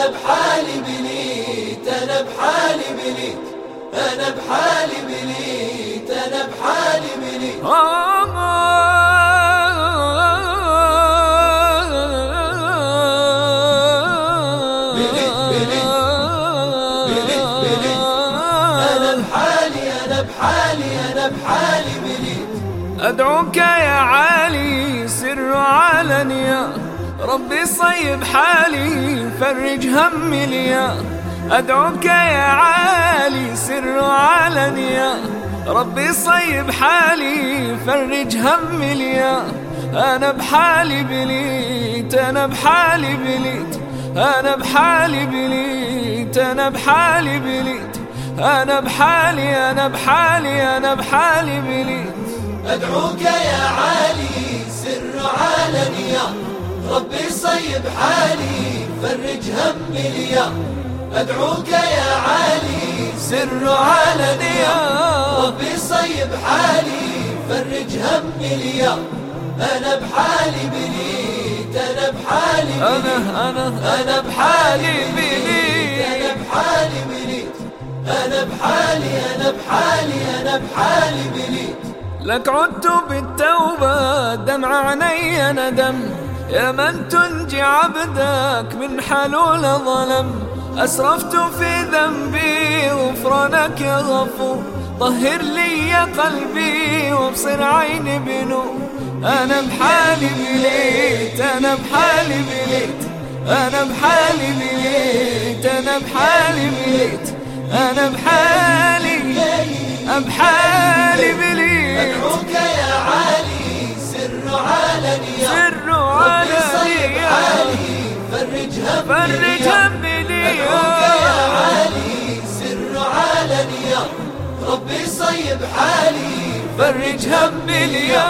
أنا بحالي بليت أنا بحالي بليت أنا بحالي بليت أنا بحالي بليت أدعوك يا علي سر علنيا. ربي صيب حالي فرج همي ليا. أدعوك يا علي سر علنيا. ربي صيب حالي فرج همي ليا. أنا بحالي بليت أنا بحالي بليت. أنا بحالي بليت أنا بحالي بليت. أنا بحالي أنا بحالي أنا بحالي بليت. أدعوك يا علي سر علنيا. ربي صيب حالي فرج همي ليا أدعوك يا علي سر علنيا ربي صيب حالي فرج همي ليا أنا بحالي بليت أنا بحالي أنا أنا. أنا بحالي بليت أنا بحالي بليت أنا بحالي أنا بحالي أنا بحالي بليت لك عدت بالتوبة دمع عيني ندم يا من تنجي عبدك من حلول ظلم أسرفت في ذنبي غفرانك يا غفور. طهر لي قلبي وابصر عيني بنور. أنا بحالي بليت أنا بحالي بليت أنا بحالي بليت أنا بحالي بليت أنا بحالي بحالي بليت أدعوك يا علنيا سر ربي صيب علنيا حالي فرج همي فرج. همي يا. علي سر علنيا ربي صيب حالي فرج همي ليا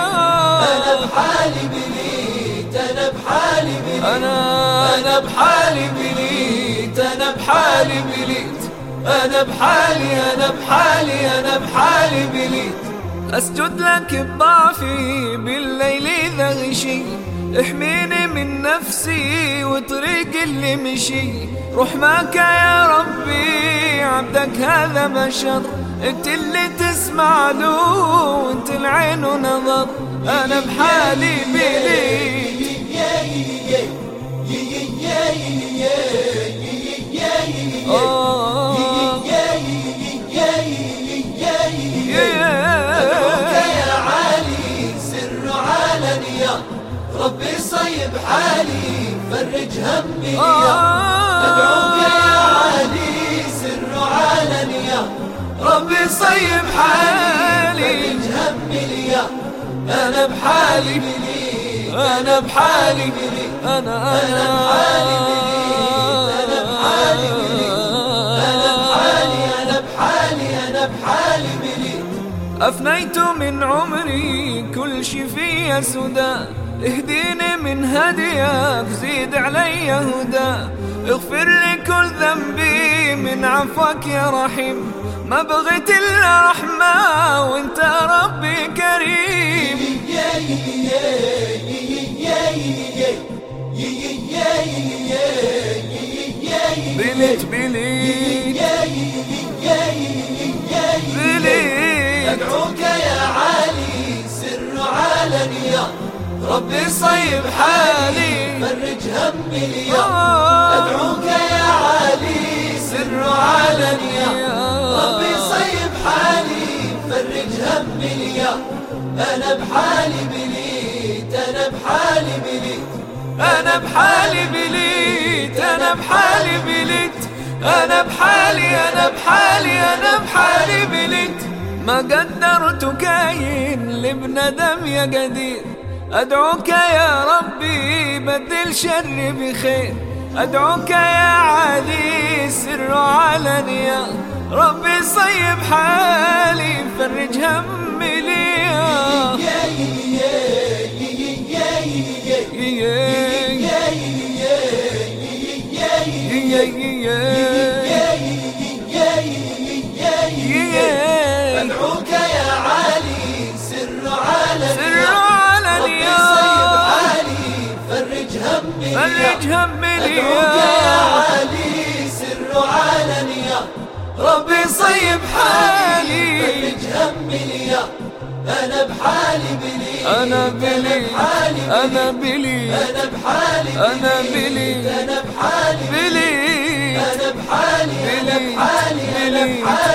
أنا بحالي بليت أنا بحالي بليت أنا أنا بحالي بليت أنا بحالي بليت أنا بحالي أنا بحالي أنا بحالي بليت أسجد لك بضعفي بالليل إذا غشي. احميني من نفسي وطريق اللي مشي. روح معك يا ربي عبدك هذا بشر. انت اللي تسمع له وانت العين ونظر أنا بحالي بليت ربي صيب حالي فرج همي ليا أدعوك يا علي سر علنيا ربي صيب حالي فرج همي ليا أنا بحالي بليت أنا بحالي أنا أنا بحالي بحالي بحالي بحالي بحالي أفنيت من عمري كل شي فيا سدى اهديني من هديك زيد علي هدى. اغفر لي كل ذنبي من عفوك يا رحيم. ما بغيت إلا رحمة وأنت ربي كريم. بليت بليت ربي صيب حالي. فرج همي ليا أدعوك يا علي. سر علنيا ربي صيب حالي. فرج همي ليا أنا بحالي بليت. أنا بحالي بليت. أنا بحالي بليت. أنا بحالي بليت. أنا بحالي. أنا بحالي. أنا بحالي بليت. ما قدرت كاين لابن دم يا قدير. أدعوك يا ربي بدل شري بخير أدعوك يا علي سر علنيا ربي صيب حالي فرج همي ليا أدعوك فرج هم يا علي سر علنيا ربي صيب حالي. فرج همي يا أنا بحالي بلي أنا بلي أنا بلي أنا بحالي أنا بلي أنا بحالي بلي أنا بحالي أنا بحالي أنا بحالي.